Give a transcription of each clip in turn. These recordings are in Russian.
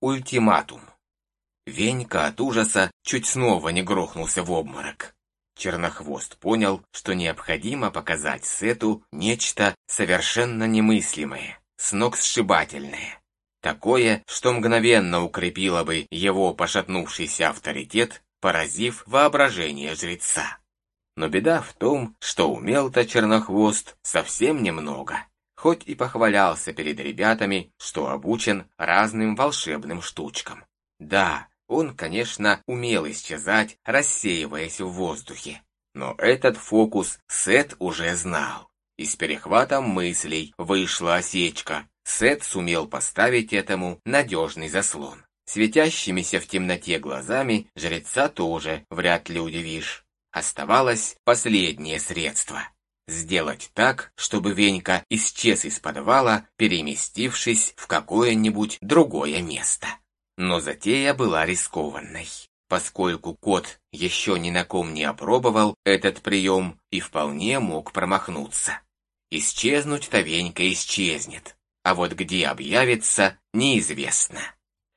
Ультиматум. Венька от ужаса чуть снова не грохнулся в обморок. Чернохвост понял, что необходимо показать Сету нечто совершенно немыслимое, сногсшибательное. Такое, что мгновенно укрепило бы его пошатнувшийся авторитет, поразив воображение жреца. Но беда в том, что умел-то Чернохвост совсем немного, хоть и похвалялся перед ребятами, что обучен разным волшебным штучкам. Да, он, конечно, умел исчезать, рассеиваясь в воздухе. Но этот фокус Сет уже знал. И с перехватом мыслей вышла осечка. Сет сумел поставить этому надежный заслон. Светящимися в темноте глазами жреца тоже вряд ли удивишь. Оставалось последнее средство. Сделать так, чтобы Венька исчез из подвала, переместившись в какое-нибудь другое место. Но затея была рискованной, поскольку кот еще ни на ком не опробовал этот прием и вполне мог промахнуться. Исчезнуть Тавенька исчезнет, а вот где объявится, неизвестно.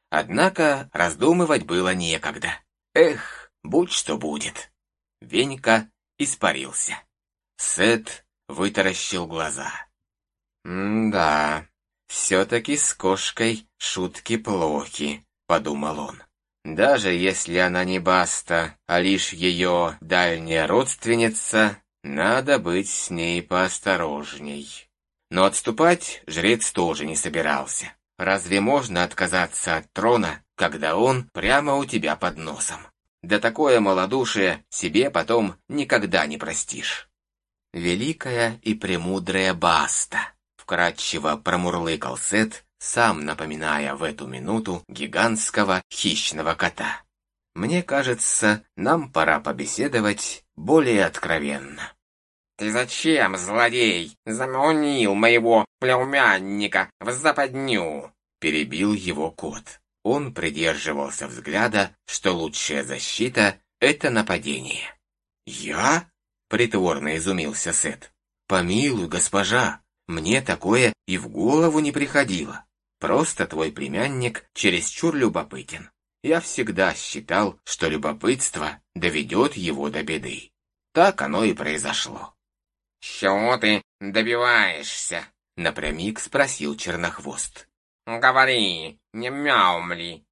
Однако раздумывать было некогда. Эх, будь что будет. Венька испарился. Сет вытаращил глаза. «М-да, все-таки с кошкой шутки плохи подумал он. Даже если она не Баста, а лишь ее дальняя родственница, надо быть с ней поосторожней. Но отступать жрец тоже не собирался. Разве можно отказаться от трона, когда он прямо у тебя под носом? Да такое малодушие себе потом никогда не простишь. Великая и премудрая Баста, вкратчиво промурлыкал Сет, сам напоминая в эту минуту гигантского хищного кота. Мне кажется, нам пора побеседовать более откровенно. «Ты зачем, злодей, заманил моего племянника в западню?» Перебил его кот. Он придерживался взгляда, что лучшая защита — это нападение. «Я?» — притворно изумился Сет. «Помилуй, госпожа, мне такое и в голову не приходило. Просто твой племянник чересчур любопытен. Я всегда считал, что любопытство доведет его до беды. Так оно и произошло. «Чего ты добиваешься?» — напрямик спросил Чернохвост. «Говори, не мяумли».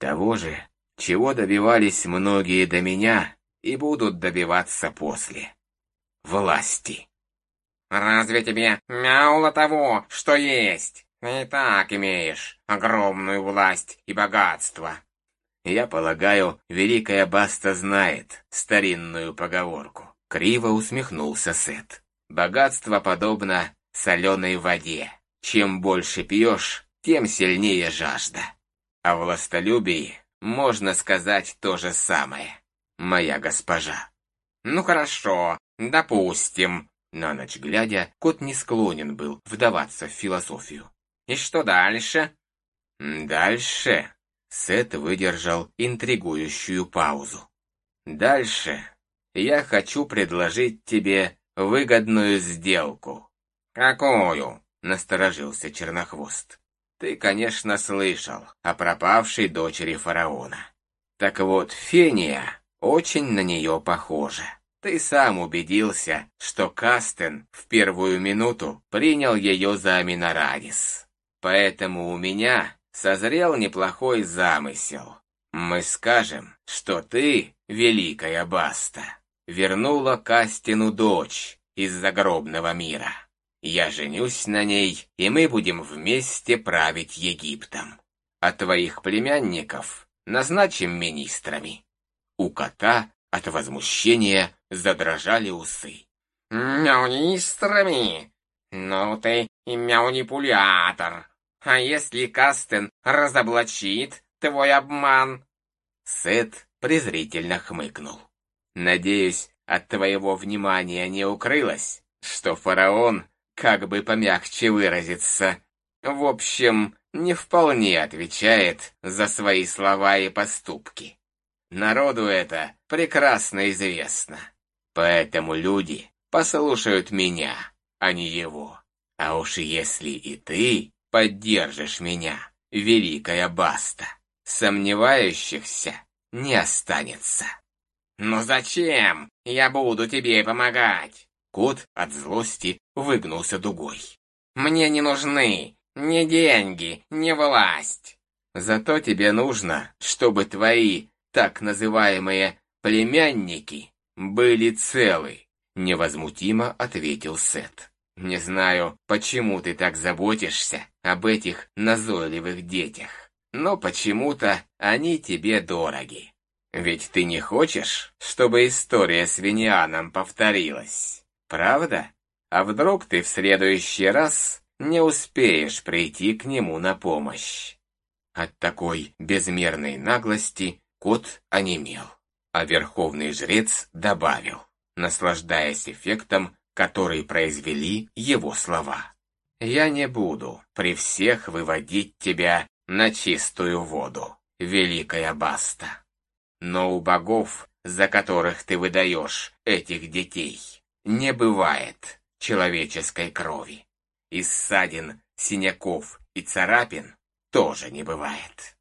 Того же, чего добивались многие до меня и будут добиваться после. Власти. «Разве тебе мяуло того, что есть?» и так имеешь огромную власть и богатство. Я полагаю, великая Баста знает старинную поговорку. Криво усмехнулся Сет. Богатство подобно соленой воде. Чем больше пьешь, тем сильнее жажда. А властолюбии можно сказать то же самое, моя госпожа. Ну хорошо, допустим. На ночь глядя, кот не склонен был вдаваться в философию. И что дальше? Дальше Сет выдержал интригующую паузу. Дальше я хочу предложить тебе выгодную сделку. Какую? Насторожился Чернохвост. Ты, конечно, слышал о пропавшей дочери фараона. Так вот, Фения очень на нее похожа. Ты сам убедился, что Кастен в первую минуту принял ее за Аминарадис. Поэтому у меня созрел неплохой замысел. Мы скажем, что ты, великая Баста, вернула Кастину дочь из загробного мира. Я женюсь на ней, и мы будем вместе править Египтом. А твоих племянников назначим министрами. У кота от возмущения задрожали усы. «Министрами? Ну ты и манипулятор!» А если Кастен разоблачит твой обман?» Сет презрительно хмыкнул. «Надеюсь, от твоего внимания не укрылось, что фараон, как бы помягче выразиться, в общем, не вполне отвечает за свои слова и поступки. Народу это прекрасно известно. Поэтому люди послушают меня, а не его. А уж если и ты поддержишь меня, великая Баста. Сомневающихся не останется. «Но зачем? Я буду тебе помогать!» Кот от злости выгнулся дугой. «Мне не нужны ни деньги, ни власть. Зато тебе нужно, чтобы твои так называемые племянники были целы», невозмутимо ответил Сет. «Не знаю, почему ты так заботишься об этих назойливых детях, но почему-то они тебе дороги. Ведь ты не хочешь, чтобы история с Винианом повторилась, правда? А вдруг ты в следующий раз не успеешь прийти к нему на помощь?» От такой безмерной наглости кот онемел, а верховный жрец добавил, наслаждаясь эффектом, который произвели его слова. «Я не буду при всех выводить тебя на чистую воду, великая Баста. Но у богов, за которых ты выдаешь этих детей, не бывает человеческой крови. И ссадин, синяков и царапин тоже не бывает.